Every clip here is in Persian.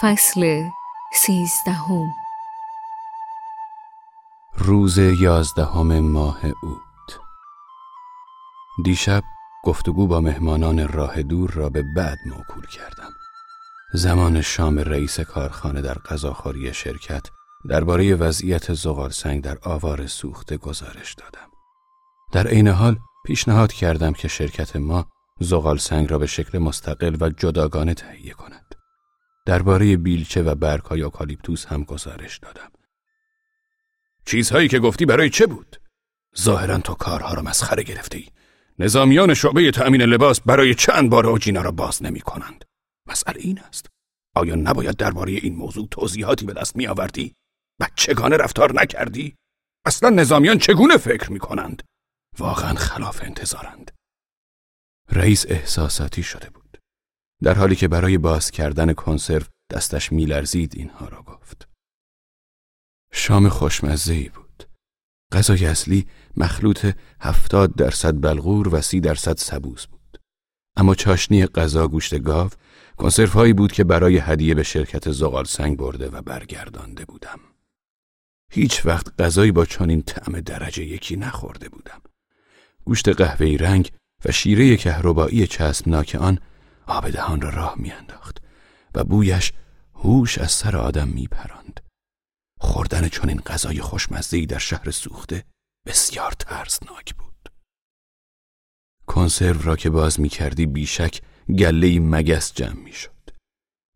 فصل سیزدهم. روز یازدهم ماه اوت. دیشب گفتگو با مهمانان راه دور را به بعد موکول کردم. زمان شام رئیس کارخانه در غذاخوری شرکت درباره وضعیت زغال سنگ در آوار سوخته گزارش دادم. در عین حال پیشنهاد کردم که شرکت ما زغال سنگ را به شکل مستقل و جداگانه تهیه کند. درباره بیلچه و برگهای اوکالیپتوس هم گزارش دادم چیزهایی که گفتی برای چه بود؟ ظاهرا تو کارها را مسخره گرفتی. نظامیان شعبه تأمین لباس برای چند بار اوجینا را باز نمی کنند. مسئله این است. آیا نباید درباره این موضوع توضیحاتی به دست می آوردی؟ بچگانه رفتار نکردی؟ اصلا نظامیان چگونه فکر می کنند؟ واقعا خلاف انتظارند. رئیس احساساتی شده بود. در حالی که برای باز کردن کنسرو دستش میلرزید اینها را گفت. شام خوشمزه بود. غذای اصلی مخلوط هفتاد درصد بلغور و سی درصد سبوز بود. اما چاشنی غذا گوشت گاو کنسرف هایی بود که برای هدیه به شرکت زغال سنگ برده و برگردانده بودم. هیچ وقت غذایی با چنین طعم درجه یکی نخورده بودم. گوشت قهوه‌ای رنگ و شیره کهربایی چسبناک آن آب دهان را راه میانداخت و بویش هوش از سر آدم میپراند. خوردن چنین غذای خوشمزه‌ای در شهر سوخته بسیار ترسناک بود. کنسرو را که باز می کردی بیشک گله مگس جمع می شد.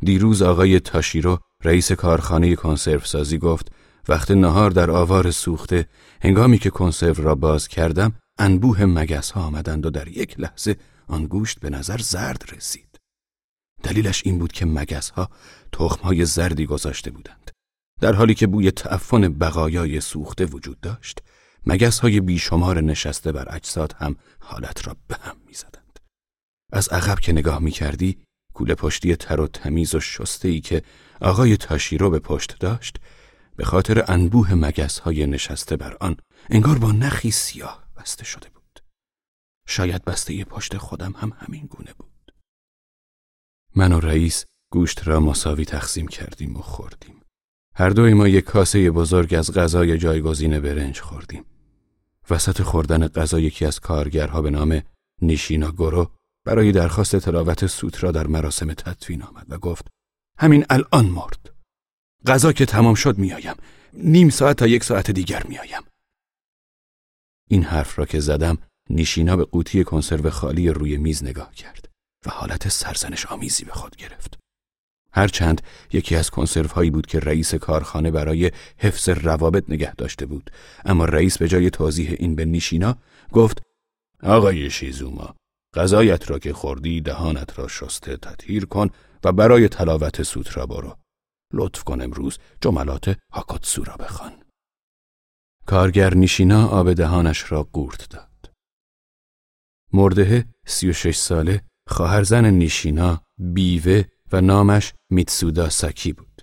دیروز آقای تاشیرو رئیس کارخانه کنسرو سازی گفت وقت نهار در آوار سوخته هنگامی که کنسرو را باز کردم انبوه مگس ها آمدند و در یک لحظه آن گوشت به نظر زرد رسید. دلیلش این بود که مگس ها تخم های زردی گذاشته بودند. در حالی که بوی تعفن بقایای سوخته وجود داشت مگس های بیشمار نشسته بر اجساد هم حالت را به هم می زدند. از عقب که نگاه می کردی کوله پشتی تر و تمیز و شسته که آقای تاشیرو به پشت داشت به خاطر انبوه مگس های نشسته بر آن انگار با نخی سیاه بسته شده بود. شاید بسته پشت خودم هم همین گونه بود. من و رئیس گوشت را مساوی تقسیم کردیم و خوردیم. هر دوی ما یک کاسه بزرگ از غذای جایگزین برنج خوردیم. وسط خوردن غذا یکی از کارگرها به نام نیشینا گورو برای درخواست تلاوت سوترا در مراسم تدفین آمد و گفت همین الان مرد. غذا که تمام شد میآیم. نیم ساعت تا یک ساعت دیگر میآیم. این حرف را که زدم نیشینا به قوطی کنسرو خالی روی میز نگاه کرد و حالت سرزنش آمیزی به خود گرفت. هرچند یکی از کنسرو هایی بود که رئیس کارخانه برای حفظ روابط نگه داشته بود. اما رئیس به جای توضیح این به نیشینا گفت آقای شیزوما غذایت را که خوردی دهانت را شسته تطهیر کن و برای تلاوت سوترا برو. لطف کن امروز جملات هاکاتسو را بخوان. کارگر نیشینا آب دهانش را قورت داد. مرده سی و شش ساله خواهرزن نیشینا بیوه و نامش میتسودا ساکی بود.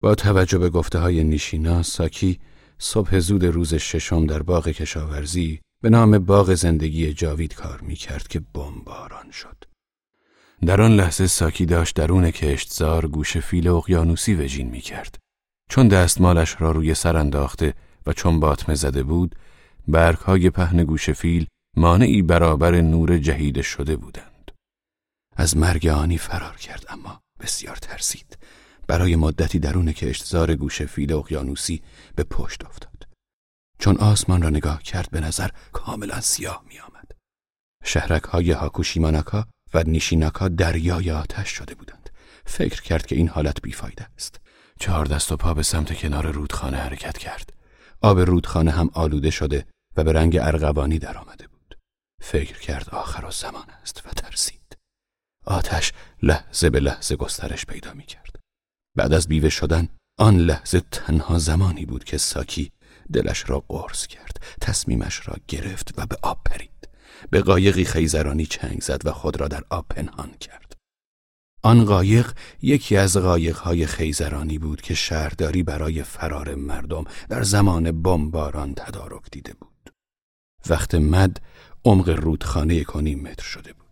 با توجه به گفته های نیشینا ساکی صبح زود روز ششم در باغ کشاورزی به نام باغ زندگی جاوید کار می کرد که بمباران شد. در آن لحظه ساکی داشت درون کشتزار گوش فیل اقیانوسی وجین می کرد. چون دستمالش را روی سر انداخته و چون باطمه زده بود، برگهای پهن گوش فیل مانعی برابر نور جهیده شده بودند. از مرگ آنی فرار کرد اما بسیار ترسید. برای مدتی درون کشتزار گوش فیل اقیانوسی به پشت افتاد. چون آسمان را نگاه کرد به نظر کاملا سیاه می آمد شهرک های هاکوشیماناکا و نیشیناکا دریای آتش شده بودند. فکر کرد که این حالت بیفایده است. چهار دست و پا به سمت کنار رودخانه حرکت کرد. آب رودخانه هم آلوده شده و به رنگ ارغوانی در آمده بود. فکر کرد آخر و زمان است و ترسید. آتش لحظه به لحظه گسترش پیدا می کرد. بعد از بیوه شدن آن لحظه تنها زمانی بود که ساکی دلش را قرص کرد تصمیمش را گرفت و به آب پرید. به قایقی خیزرانی چنگ زد و خود را در آب پنهان کرد. آن قایق یکی از قایقهای خیزرانی بود که شهرداری برای فرار مردم در زمان بمباران تدارک دیده بود. وقت مد عمق رودخانه کنیم متر شده بود.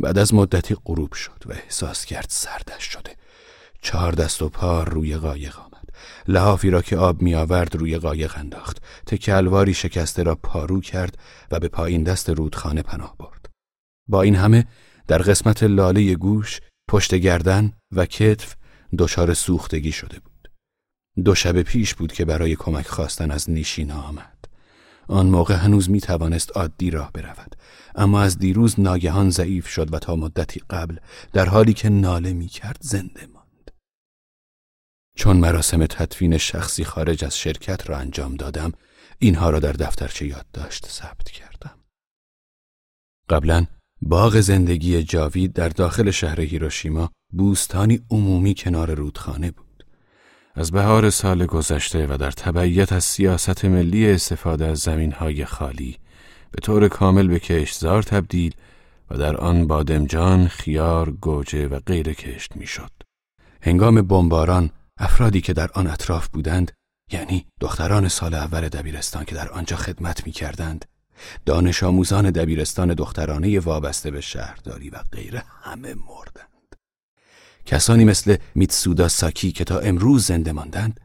بعد از مدتی غروب شد و احساس کرد سردش شده. چهار دست و پا روی قایق آمد. لحافی را که آب می آورد روی قایق انداخت. تکلواری شکسته را پارو کرد و به پایین دست رودخانه پناه برد. با این همه در قسمت لاله گوش پشت گردن و کتف دچار سوختگی شده بود. دو شب پیش بود که برای کمک خواستن از نیشینا آمد. آن موقع هنوز می توانست عادی راه برود. اما از دیروز ناگهان ضعیف شد و تا مدتی قبل در حالی که ناله می کرد زنده ماند. چون مراسم تدفین شخصی خارج از شرکت را انجام دادم اینها را در دفترچه یادداشت ثبت کردم. قبلا باغ زندگی جاوید در داخل شهر هیروشیما بوستانی عمومی کنار رودخانه بود. از بهار سال گذشته و در تبعیت از سیاست ملی استفاده از زمین های خالی به طور کامل به کشتزار تبدیل و در آن بادمجان، خیار، گوجه و غیر کشت می‌شد. هنگام بمباران افرادی که در آن اطراف بودند یعنی دختران سال اول دبیرستان که در آنجا خدمت می کردند دانش آموزان دبیرستان دخترانه وابسته به شهرداری و غیره همه مردند. کسانی مثل میتسودا ساکی که تا امروز زنده ماندند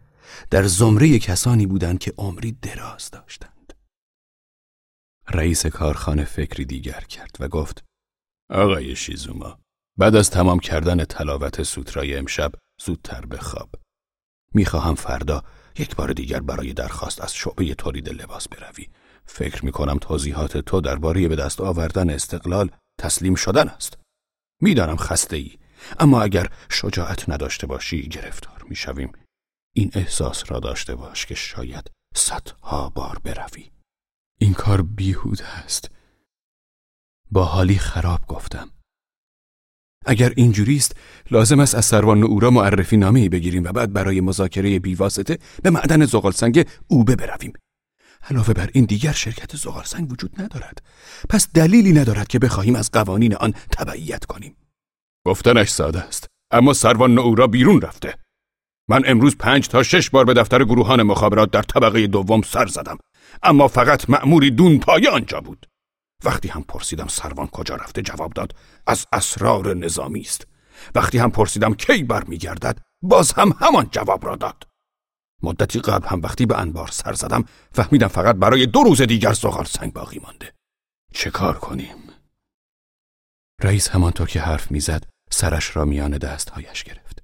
در زمره کسانی بودند که عمری دراز داشتند. رئیس کارخانه فکری دیگر کرد و گفت آقای شیزوما بعد از تمام کردن تلاوت سوترای امشب زودتر به خواب. می‌خواهم فردا یک بار دیگر برای درخواست از شعبه تولید لباس بروی. فکر می‌کنم توضیحات تو درباره به دست آوردن استقلال تسلیم شدن است. می‌دانم خسته ای اما اگر شجاعت نداشته باشی گرفتار می‌شویم. این احساس را داشته باش که شاید صدها بار بروی. این کار بیهوده است. با حالی خراب گفتم. اگر اینجوری است لازم است از سروان اورا معرفی نامه ای بگیریم و بعد برای مذاکره بیواسطه به معدن زغالسنگ اوبه برویم. علاوه بر این دیگر شرکت زغالسنگ وجود ندارد. پس دلیلی ندارد که بخواهیم از قوانین آن تبعیت کنیم. گفتنش ساده است. اما سروان نعورا بیرون رفته. من امروز پنج تا شش بار به دفتر گروهان مخابرات در طبقه دوم سر زدم. اما فقط مأموری دون پایه آنجا بود. وقتی هم پرسیدم سروان کجا رفته جواب داد از اسرار نظامی است. وقتی هم پرسیدم کی برمیگردد باز هم همان جواب را داد. مدتی قبل هم وقتی به انبار سر زدم فهمیدم فقط برای دو روز دیگر زغال سنگ باقی مانده. چه کار کنیم؟ رئیس همانطور که حرف می‌زد سرش را میان دستهایش گرفت.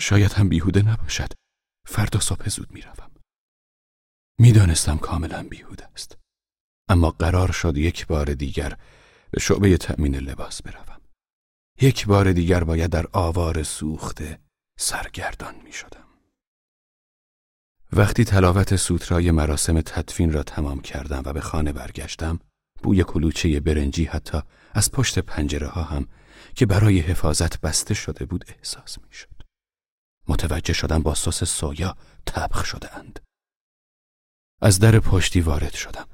شاید هم بیهوده نباشد. فردا صبح زود می‌روم. می‌دانستم کاملا بیهوده است. اما قرار شد یک بار دیگر به شعبه تأمین لباس بروم. یک بار دیگر باید در آوار سوخته سرگردان می شدم. وقتی تلاوت سوترای مراسم تدفین را تمام کردم و به خانه برگشتم بوی کلوچه برنجی حتی از پشت پنجره ها هم که برای حفاظت بسته شده بود احساس می شد. متوجه شدم با سس سویا تبخ شده اند. از در پشتی وارد شدم.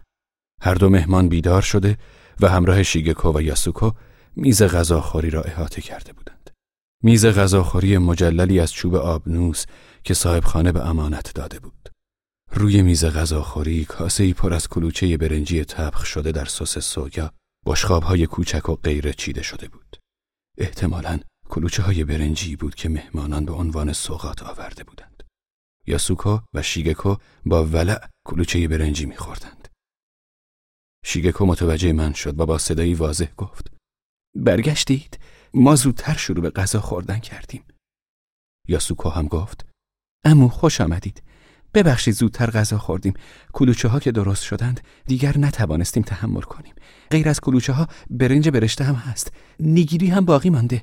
هر دو مهمان بیدار شده و همراه شیگکو و یاسوکو میز غذاخوری را احاطه کرده بودند. میز غذاخوری مجللی از چوب آبنوس که صاحب خانه به امانت داده بود. روی میز غذاخوری کاسه ای پر از کلوچه برنجی تبخ شده در سس سویا بشخاب های کوچک و غیره چیده شده بود. احتمالا کلوچه های برنجی بود که مهمانان به عنوان سوغات آورده بودند. یاسوکو و شیگکو با ولع کلوچه برنجی میخوردند. شیگکو متوجه من شد و با صدایی واضح گفت برگشتید ما زودتر شروع به غذا خوردن کردیم. یاسوکو هم گفت امو خوش آمدید. ببخشید زودتر غذا خوردیم. کلوچه ها که درست شدند دیگر نتوانستیم تحمل کنیم. غیر از کلوچه ها برنج برشته هم هست نیگیری هم باقی مانده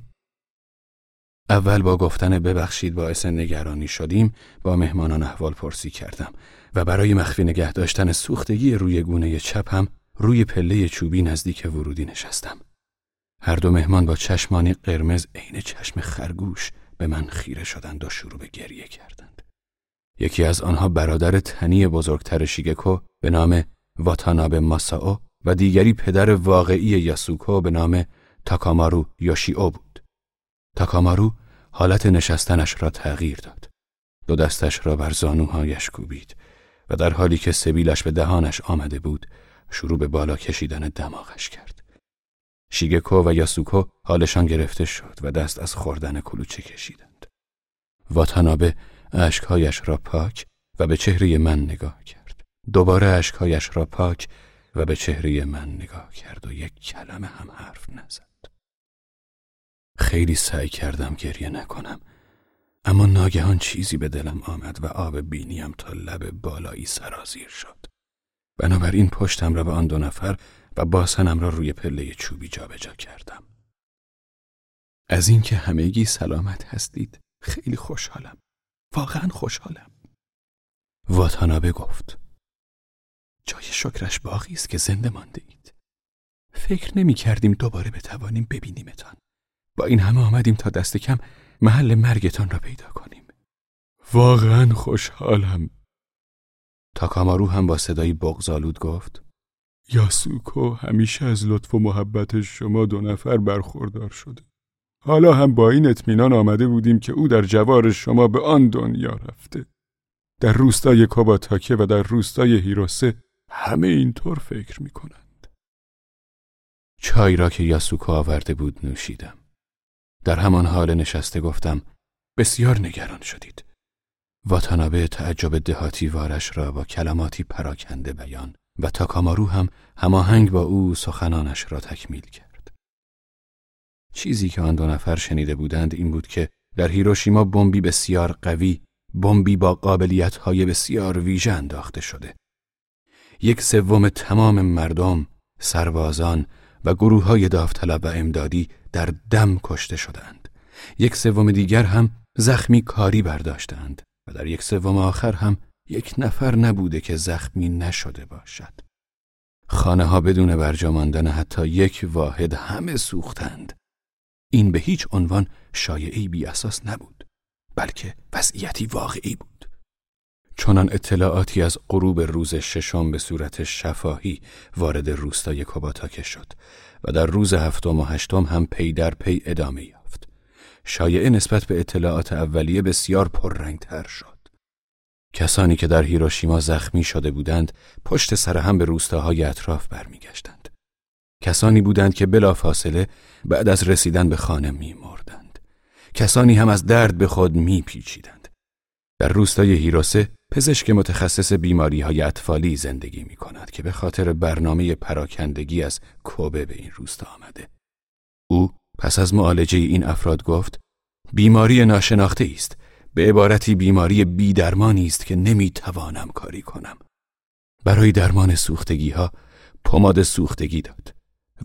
اول با گفتن ببخشید باعث نگرانی شدیم با مهمانان احوال پرسی کردم و برای مخفی نگه داشتن سوختگی روی گونه چپ هم روی پله چوبی نزدیک ورودی نشستم هر دو مهمان با چشمانی قرمز عین چشم خرگوش به من خیره شدند و شروع به گریه کردند یکی از آنها برادر تنی بزرگتر شیگکو به نام واتانابه ماساو و دیگری پدر واقعی یاسوکو به نام تاکامارو یوشیو بود. تاکامارو حالت نشستنش را تغییر داد. دو دستش را بر زانوهایش کوبید و در حالی که سبیلش به دهانش آمده بود شروع به بالا کشیدن دماغش کرد. شیگکو و یاسوکو حالشان گرفته شد و دست از خوردن کلوچه کشیدند. واتانابه اشکهایش را پاک و به چهره من نگاه کرد. دوباره اشکهایش را پاک و به چهره من نگاه کرد و یک کلمه هم حرف نزد. خیلی سعی کردم گریه نکنم اما ناگهان چیزی به دلم آمد و آب بینیم تا لب بالایی سرازیر شد. بنابراین پشتم را به آن دو نفر و باسنم را روی پله چوبی جابجا کردم. از اینکه همگی سلامت هستید خیلی خوشحالم. واقعا خوشحالم. واتانابه گفت جای شکرش باقی است که زنده مانده اید. فکر نمی کردیم دوباره بتوانیم ببینیمتان. با این همه آمدیم تا دست کم محل مرگتان را پیدا کنیم. واقعا خوشحالم. تاکامارو هم با صدایی بغزالود گفت یاسوکو همیشه از لطف و محبت شما دو نفر برخوردار شده. حالا هم با این اطمینان آمده بودیم که او در جوار شما به آن دنیا رفته. در روستای کوباتاکه و در روستای هیروسه همه اینطور فکر می کنند. چای را که یاسوکو آورده بود نوشیدم. در همان حال نشسته گفتم بسیار نگران شدید. واتانابه تعجب دهاتی وارش را با کلماتی پراکنده بیان و تاکامارو هم هماهنگ با او سخنانش را تکمیل کرد. چیزی که آن دو نفر شنیده بودند این بود که در هیروشیما بمبی بسیار قوی، بمبی با قابلیت‌های بسیار ویژه انداخته شده. یک سوم تمام مردم، سربازان و گروه های داوطلب و امدادی در دم کشته شدند. یک سوم دیگر هم زخمی کاری برداشتند و در یک سوم آخر هم یک نفر نبوده که زخمی نشده باشد. خانه ها بدون برجاماندن حتی یک واحد همه سوختند. این به هیچ عنوان شایعی بی اساس نبود بلکه وضعیتی واقعی بود. چنان اطلاعاتی از غروب روز ششم به صورت شفاهی وارد روستای کوباتاکه شد و در روز هفتم و هشتم هم پی در پی ادامه یافت. شایعه نسبت به اطلاعات اولیه بسیار پررنگتر شد. کسانی که در هیروشیما زخمی شده بودند پشت سر هم به روستاهای اطراف برمیگشتند. کسانی بودند که بلافاصله بعد از رسیدن به خانه میمردند. کسانی هم از درد به خود میپیچیدند. در روستای هیروسه پزشک متخصص بیماری های اطفالی زندگی می کند که به خاطر برنامه پراکندگی از کوبه به این روستا آمده. او پس از معالجه این افراد گفت بیماری ناشناخته است به عبارتی بیماری بیدرمانی است که نمی توانم کاری کنم. برای درمان سوختگی ها پماد سوختگی داد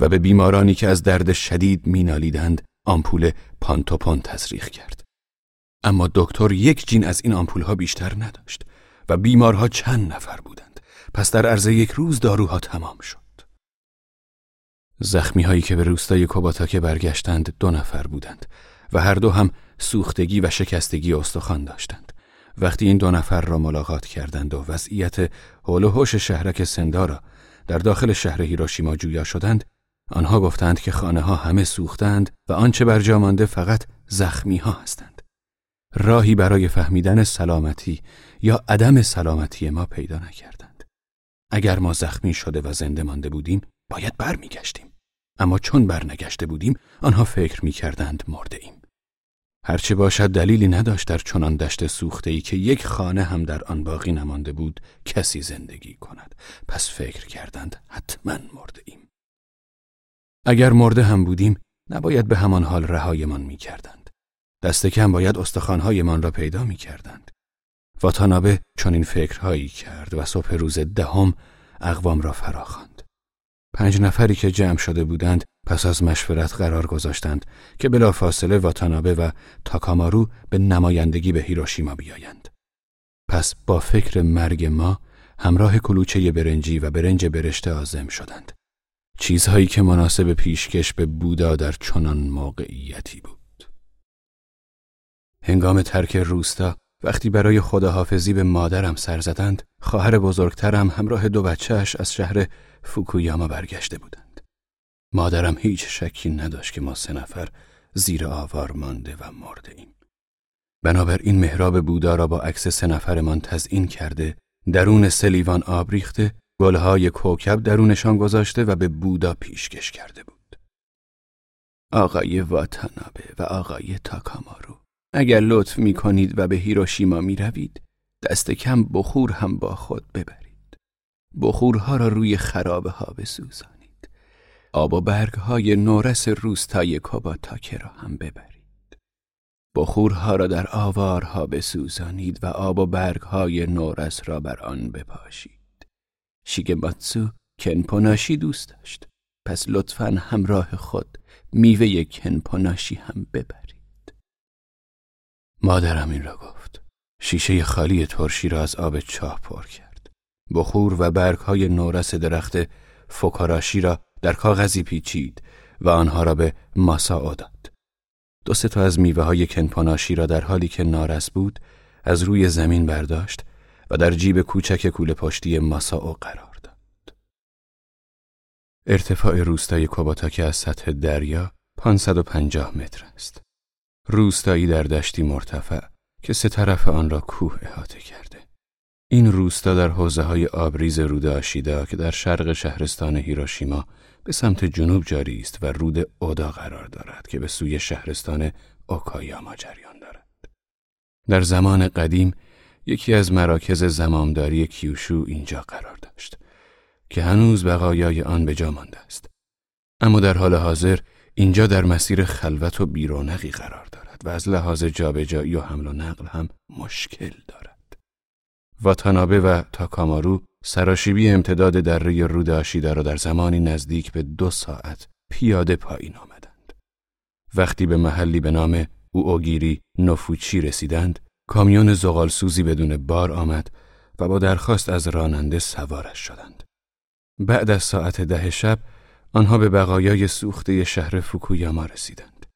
و به بیمارانی که از درد شدید مینالیدند آمپول پانتوپون تزریق کرد. اما دکتر یک جین از این آمپول ها بیشتر نداشت و بیمارها چند نفر بودند. پس در عرض یک روز داروها تمام شد. زخمی هایی که به روستای کوباتاکه برگشتند دو نفر بودند و هر دو هم سوختگی و شکستگی استخوان داشتند. وقتی این دو نفر را ملاقات کردند و وضعیت حول و حوش شهرک سندارا در داخل شهر هیروشیما جویا شدند آنها گفتند که خانه ها همه سوختند و آنچه بر جا مانده فقط زخمی ها هستند راهی برای فهمیدن سلامتی یا عدم سلامتی ما پیدا نکردند. اگر ما زخمی شده و زنده مانده بودیم، باید برمیگشتیم. اما چون برنگشته بودیم، آنها فکر می‌کردند مرده ایم. هرچه باشد دلیلی نداشت در چنان دشت سوخته ای که یک خانه هم در آن باقی نمانده بود کسی زندگی کند. پس فکر کردند حتما مرده ایم. اگر مرده هم بودیم، نباید به همان حال رهایمان می‌کردند. دست کم باید استخوانهایمان را پیدا می‌کردند. واتانابه چنین فکرهایی کرد و صبح روز دهم اقوام را فراخواند. پنج نفری که جمع شده بودند پس از مشورت قرار گذاشتند که بلافاصله واتانابه و تاکامارو به نمایندگی به هیروشیما بیایند. پس با فکر مرگ ما همراه کلوچه برنجی و برنج برشت آزم شدند. چیزهایی که مناسب پیشکش به بودا در چنان موقعیتی بود. هنگام ترک روستا وقتی برای خداحافظی به مادرم سر زدند خواهر بزرگترم همراه دو بچهش از شهر فوکویاما برگشته بودند مادرم هیچ شکی نداشت که ما سه نفر زیر آوار مانده و مرده ایم بنابراین مهراب بودا را با عکس سه نفرمان تزئین کرده درون سلیوان آب ریخته گلهای کوکب درونشان گذاشته و به بودا پیشکش کرده بود. آقای واتانابه و آقای تاکامارو اگر لطف می کنید و به هیروشیما می روید دست کم بخور هم با خود ببرید. بخورها را روی خرابه ها بسوزانید. آب و برگ های نورس روستای کوباتاکه را هم ببرید. بخورها را در آوارها بسوزانید و آب و برگ های نورس را بر آن بپاشید. شیگماتسو کنپوناشی دوست داشت. پس لطفا همراه خود میوه کنپوناشی هم ببرید. مادرم این را گفت. شیشه خالی ترشی را از آب چاه پر کرد. بخور و برگ های نورس درخت فکاراشی را در کاغذی پیچید و آنها را به ماسا داد. دو تا از میوه های کنپاناشی را در حالی که نارس بود از روی زمین برداشت و در جیب کوچک کوله پشتی ماساو قرار داد. ارتفاع روستای کوباتاکه از سطح دریا 550 متر است. روستایی در دشتی مرتفع که سه طرف آن را کوه احاطه کرده. این روستا در حوزه های آبریز رود آشیدا که در شرق شهرستان هیروشیما به سمت جنوب جاری است و رود اودا قرار دارد که به سوی شهرستان اوکایاما جریان دارد. در زمان قدیم یکی از مراکز زمامداری کیوشو اینجا قرار داشت که هنوز بقایای آن به جا مانده است. اما در حال حاضر اینجا در مسیر خلوت و بیرونقی قرار دارد و از لحاظ جابجایی و حمل و نقل هم مشکل دارد. واتانابه و تاکامارو سراشیبی امتداد دره رود آشیدا را در زمانی نزدیک به دو ساعت پیاده پایین آمدند. وقتی به محلی به نام اوگیری نوفوچی رسیدند، کامیون زغالسوزی بدون بار آمد و با درخواست از راننده سوارش شدند. بعد از ساعت ده شب آنها به بقایای سوخته شهر فوکویاما رسیدند.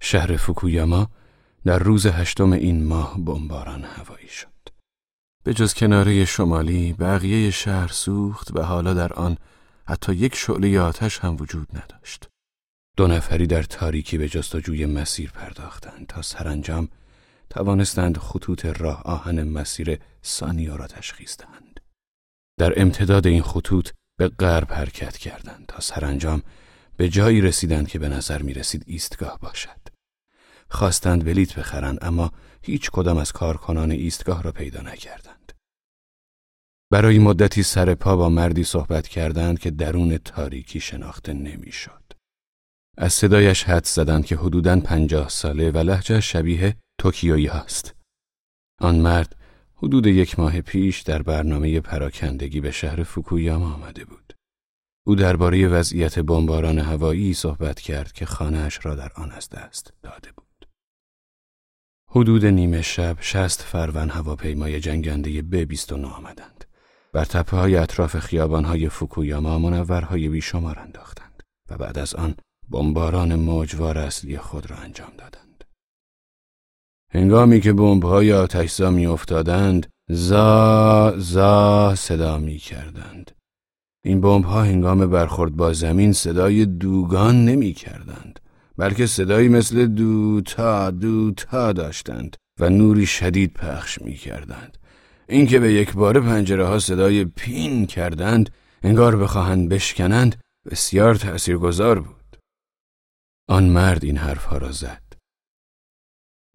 شهر فوکویاما در روز هشتم این ماه بمباران هوایی شد. به جز کناره شمالی بقیه شهر سوخت و حالا در آن حتی یک شعله آتش هم وجود نداشت. دو نفری در تاریکی به جستجوی مسیر پرداختند تا سرانجام توانستند خطوط راه آهن مسیر سانیو را تشخیص دهند. در امتداد این خطوط به غرب حرکت کردند تا سرانجام به جایی رسیدند که به نظر می رسید ایستگاه باشد. خواستند بلیت بخرند اما هیچ کدام از کارکنان ایستگاه را پیدا نکردند. برای مدتی سر پا با مردی صحبت کردند که درون تاریکی شناخته نمی‌شد. از صدایش حد زدند که حدوداً پنجاه ساله و لحجه شبیه توکیویی هست. آن مرد حدود یک ماه پیش در برنامه پراکندگی به شهر فوکویاما آمده بود. او درباره وضعیت بمباران هوایی صحبت کرد که خانهاش را در آن از دست داده بود. حدود نیمه شب شست فروان هواپیمای جنگنده ب 29 آمدند. بر تپه های اطراف خیابان های فوکویاما منورهای بیشمار انداختند و بعد از آن بمباران موجوار اصلی خود را انجام دادند. هنگامی که بمب‌های آتشزا میافتادند، زا زا صدا می کردند. این بمب‌ها هنگام برخورد با زمین صدای دوگان نمی کردند. بلکه صدایی مثل دوتا دوتا داشتند و نوری شدید پخش می کردند. اینکه به یک بار پنجره ها صدای پین کردند انگار بخواهند بشکنند بسیار تأثیرگذار بود. آن مرد این حرفها را زد.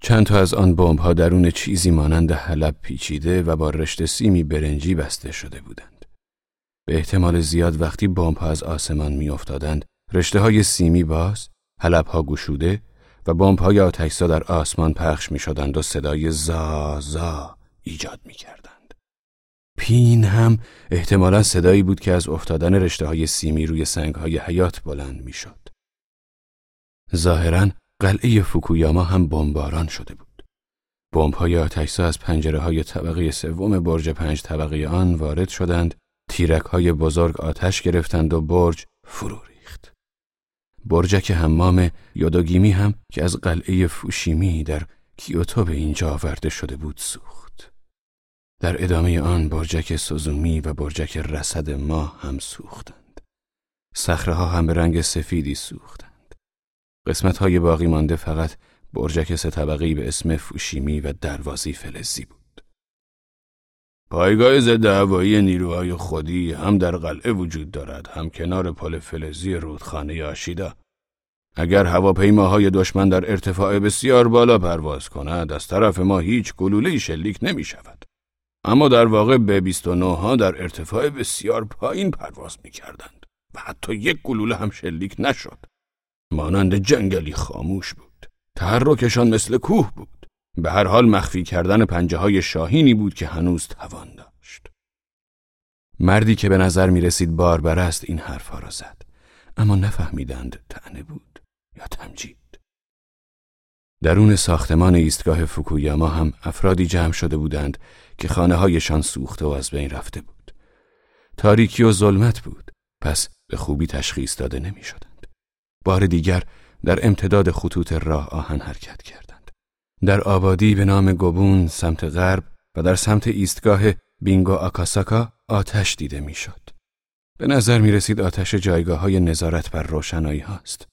چند تا از آن بمب ها درون چیزی مانند حلب پیچیده و با رشته سیمی برنجی بسته شده بودند. به احتمال زیاد وقتی بمب ها از آسمان میافتادند، رشته های سیمی باز ها گشوده و بمب‌های آتشزا در آسمان پخش می شدند و صدای زا زا ایجاد می کردند. پین هم احتمالا صدایی بود که از افتادن رشته های سیمی روی سنگ های حیات بلند می شد. ظاهرا قلعه فوکویاما هم بمباران شده بود. بمب‌های آتشزا از پنجره های طبقه سوم برج پنج طبقه آن وارد شدند، تیرک های بزرگ آتش گرفتند و برج فرو برجک حمام یودوگیمی هم که از قلعه فوشیمی در کیوتو به اینجا آورده شده بود سوخت. در ادامه آن برجک سوزومی و برجک رسد ما هم سوختند. صخره ها هم به رنگ سفیدی سوختند. قسمت های باقی مانده فقط برجک سه طبقی به اسم فوشیمی و دروازی فلزی بود. پایگاه ضد هوایی نیروهای خودی هم در قلعه وجود دارد هم کنار پل فلزی رودخانه آشیدا اگر هواپیماهای دشمن در ارتفاع بسیار بالا پرواز کند از طرف ما هیچ گلوله شلیک نمی شود. اما در واقع به 29 ها در ارتفاع بسیار پایین پرواز می کردند و حتی یک گلوله هم شلیک نشد. مانند جنگلی خاموش بود. تحرکشان مثل کوه بود. به هر حال مخفی کردن پنجه های شاهینی بود که هنوز توان داشت. مردی که به نظر می رسید باربر است این حرفها را زد. اما نفهمیدند تنه بود یا تمجید. درون ساختمان ایستگاه فوکویاما هم افرادی جمع شده بودند که خانه هایشان سوخته و از بین رفته بود. تاریکی و ظلمت بود پس به خوبی تشخیص داده نمی شدند. بار دیگر در امتداد خطوط راه آهن حرکت کردند. در آبادی به نام گبون سمت غرب و در سمت ایستگاه بینگو آکاساکا آتش دیده می‌شد. به نظر می رسید آتش جایگاه های نظارت بر روشنایی هاست.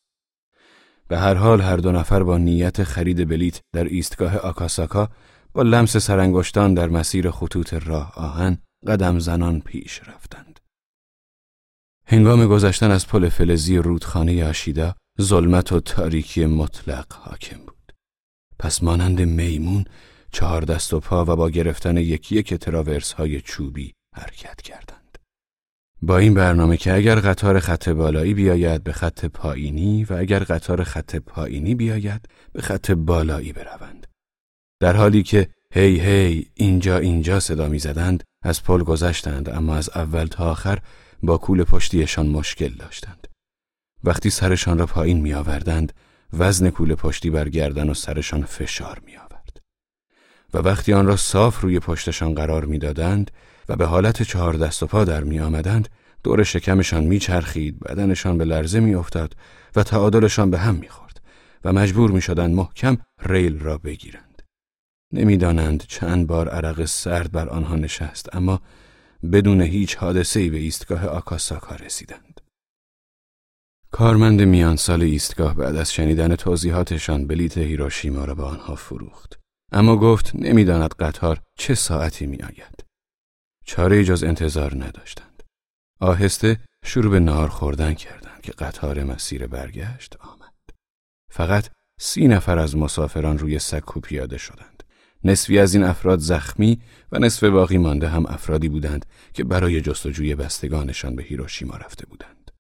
به هر حال هر دو نفر با نیت خرید بلیت در ایستگاه آکاساکا با لمس سرانگشتان در مسیر خطوط راه آهن قدم زنان پیش رفتند. هنگام گذشتن از پل فلزی رودخانه آشیدا ظلمت و تاریکی مطلق حاکم بود. پس مانند میمون چهار دست و پا و با گرفتن یکی یک تراورس های چوبی حرکت کردند. با این برنامه که اگر قطار خط بالایی بیاید به خط پایینی و اگر قطار خط پایینی بیاید به خط بالایی بروند. در حالی که هی هی اینجا اینجا صدا می زدند از پل گذشتند اما از اول تا آخر با کول پشتیشان مشکل داشتند. وقتی سرشان را پایین می آوردند وزن کول پشتی بر گردن و سرشان فشار می آورد. و وقتی آن را صاف روی پشتشان قرار می دادند و به حالت چهار دست و پا در می آمدند دور شکمشان می چرخید بدنشان به لرزه می افتاد و تعادلشان به هم می خورد و مجبور می شدند محکم ریل را بگیرند. نمی‌دانند چند بار عرق سرد بر آنها نشست اما بدون هیچ حادثه‌ای به ایستگاه آکاساکا رسیدند. کارمند میان سال ایستگاه بعد از شنیدن توضیحاتشان بلیت هیروشیما را به آنها فروخت. اما گفت نمی‌داند قطار چه ساعتی می آید. چاره جز انتظار نداشتند. آهسته شروع به نار خوردن کردند که قطار مسیر برگشت آمد. فقط سی نفر از مسافران روی سکو پیاده شدند. نصفی از این افراد زخمی و نصف باقی مانده هم افرادی بودند که برای جستجوی بستگانشان به هیروشیما رفته بودند.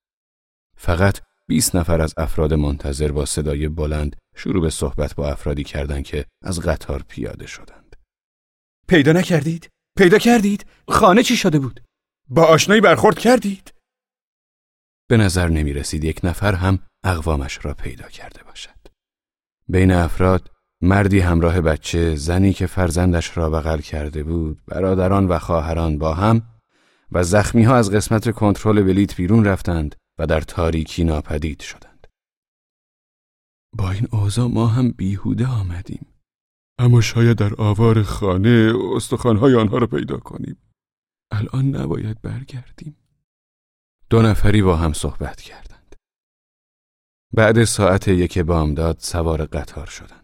فقط 20 نفر از افراد منتظر با صدای بلند شروع به صحبت با افرادی کردند که از قطار پیاده شدند. پیدا نکردید؟ پیدا کردید؟ خانه چی شده بود؟ با آشنایی برخورد کردید؟ به نظر نمی رسید یک نفر هم اقوامش را پیدا کرده باشد. بین افراد مردی همراه بچه، زنی که فرزندش را بغل کرده بود، برادران و خواهران با هم و زخمی ها از قسمت کنترل بلیت بیرون رفتند و در تاریکی ناپدید شدند. با این اوضاع ما هم بیهوده آمدیم. اما شاید در آوار خانه استخوانهای آنها را پیدا کنیم. الان نباید برگردیم. دو نفری با هم صحبت کردند. بعد ساعت یک بامداد سوار قطار شدند.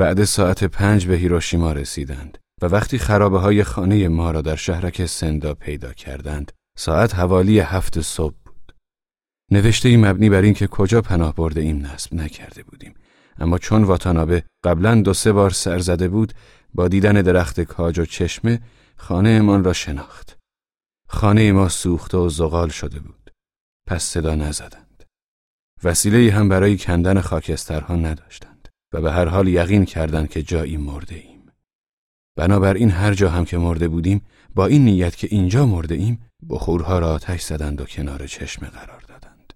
بعد ساعت پنج به هیروشیما رسیدند و وقتی خرابه های خانه ما را در شهرک سندا پیدا کردند ساعت حوالی هفت صبح بود. نوشته ای مبنی بر اینکه کجا پناه برده ایم نصب نکرده بودیم اما چون واتانابه قبلا دو سه بار سر زده بود با دیدن درخت کاج و چشمه خانه امان را شناخت. خانه ما سوخته و زغال شده بود. پس صدا نزدند. وسیله هم برای کندن خاکسترها نداشتند. و به هر حال یقین کردند که جایی مرده ایم. بنابراین هر جا هم که مرده بودیم با این نیت که اینجا مرده ایم بخورها را آتش زدند و کنار چشمه قرار دادند.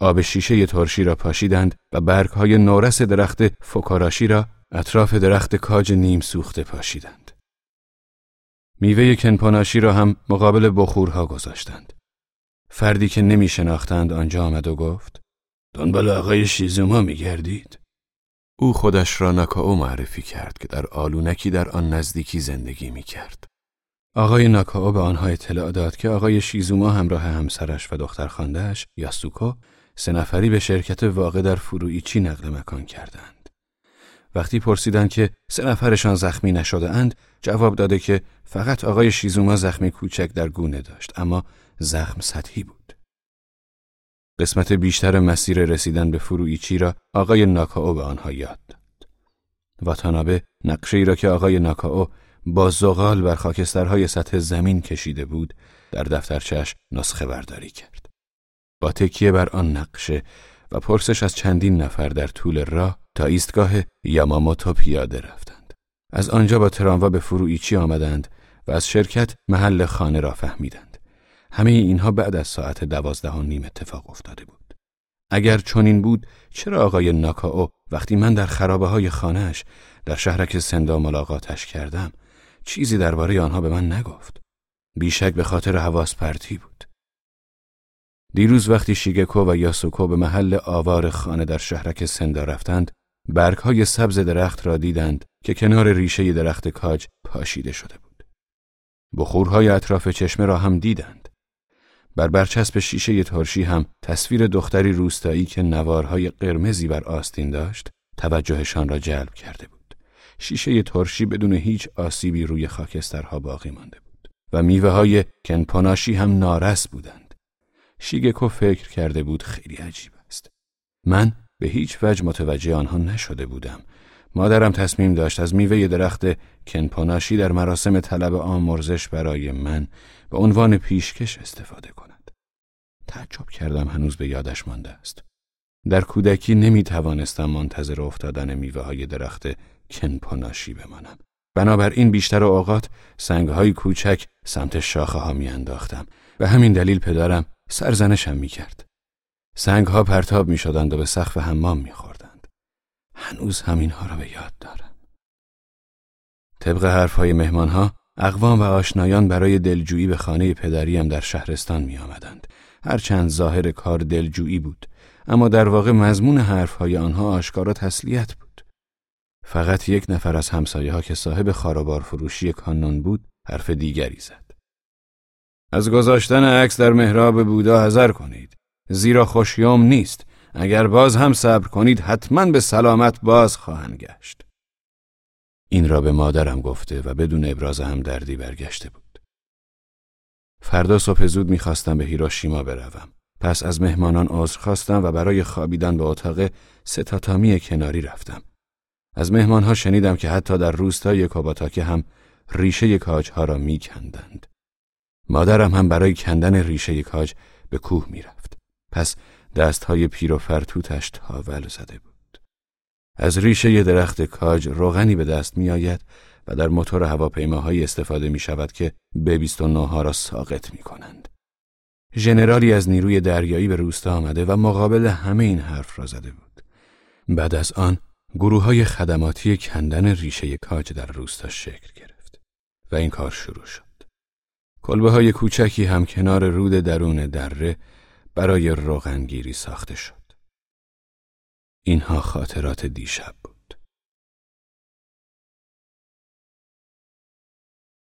آب شیشه ترشی را پاشیدند و برگهای نورس درخت فکاراشی را اطراف درخت کاج نیم سوخته پاشیدند. میوه کنپاناشی را هم مقابل بخورها گذاشتند. فردی که نمی شناختند آنجا آمد و گفت دنبال آقای شیزوما می گردید؟ او خودش را ناکاو معرفی کرد که در آلونکی در آن نزدیکی زندگی می کرد. آقای ناکاو به آنها اطلاع داد که آقای شیزوما همراه همسرش و دختر خاندهش یاسوکو سه نفری به شرکت واقع در فرویچی نقل مکان کردند. وقتی پرسیدند که سه نفرشان زخمی نشده اند جواب داده که فقط آقای شیزوما زخمی کوچک در گونه داشت اما زخم سطحی بود. قسمت بیشتر مسیر رسیدن به فرویچی را آقای ناکاو به آنها یاد داد. واتانابه نقشه ای را که آقای ناکاو با زغال بر خاکسترهای سطح زمین کشیده بود در دفترچش نسخه برداری کرد. با تکیه بر آن نقشه و پرسش از چندین نفر در طول راه تا ایستگاه یاماموتو پیاده رفتند. از آنجا با تراموا به فرویچی آمدند و از شرکت محل خانه را فهمیدند. همه اینها بعد از ساعت دوازده و نیم اتفاق افتاده بود. اگر چنین بود چرا آقای ناکاو وقتی من در خرابه های خانهش در شهرک سندا ملاقاتش کردم چیزی درباره آنها به من نگفت؟ بیشک به خاطر حواس پرتی بود. دیروز وقتی شیگکو و یاسوکو به محل آوار خانه در شهرک سندا رفتند برگهای سبز درخت را دیدند که کنار ریشه درخت کاج پاشیده شده بود. بخورهای اطراف چشمه را هم دیدند. بر برچسب شیشه ترشی هم تصویر دختری روستایی که نوارهای قرمزی بر آستین داشت توجهشان را جلب کرده بود. شیشه ترشی بدون هیچ آسیبی روی خاکسترها باقی مانده بود و میوه های کنپاناشی هم نارس بودند. شیگکو فکر کرده بود خیلی عجیب است. من به هیچ وجه متوجه آنها نشده بودم. مادرم تصمیم داشت از میوه درخت کنپاناشی در مراسم طلب آمرزش برای من به عنوان پیشکش استفاده کند. تعجب کردم هنوز به یادش مانده است. در کودکی نمی توانستم منتظر افتادن میوه های درخت کنپاناشی بمانم. بنابراین بیشتر اوقات سنگ های کوچک سمت شاخه ها می انداختم و همین دلیل پدرم سرزنشم می کرد. سنگ ها پرتاب می شدند و به سقف حمام می خوردند. هنوز همینها را به یاد دارم. طبق حرف های مهمان ها اقوام و آشنایان برای دلجویی به خانه پدریم در شهرستان می آمدند. هرچند ظاهر کار دلجویی بود اما در واقع مضمون حرفهای آنها آشکارا تسلیت بود. فقط یک نفر از همسایه ها که صاحب خارابار فروشی کانون بود حرف دیگری زد. از گذاشتن عکس در محراب بودا حذر کنید. زیرا خوشیوم نیست. اگر باز هم صبر کنید حتما به سلامت باز خواهند گشت. این را به مادرم گفته و بدون ابراز هم دردی برگشته بود. فردا صبح زود می‌خواستم به هیروشیما بروم. پس از مهمانان عذر خواستم و برای خوابیدن به اتاق ستاتامی کناری رفتم. از مهمانها شنیدم که حتی در روستای کوباتاکه هم ریشه کاجها را میکندند. مادرم هم برای کندن ریشه کاج به کوه می‌رفت. پس دستهای پیر و فرتوتش تاول زده بود. از ریشه درخت کاج روغنی به دست میآید و در موتور هواپیماهایی استفاده می شود که به 29 ها را ساقط می کنند. ژنرالی از نیروی دریایی به روستا آمده و مقابل همه این حرف را زده بود. بعد از آن گروه های خدماتی کندن ریشه کاج در روستا شکل گرفت و این کار شروع شد. کلبه های کوچکی هم کنار رود درون دره برای روغنگیری ساخته شد. اینها خاطرات دیشب بود.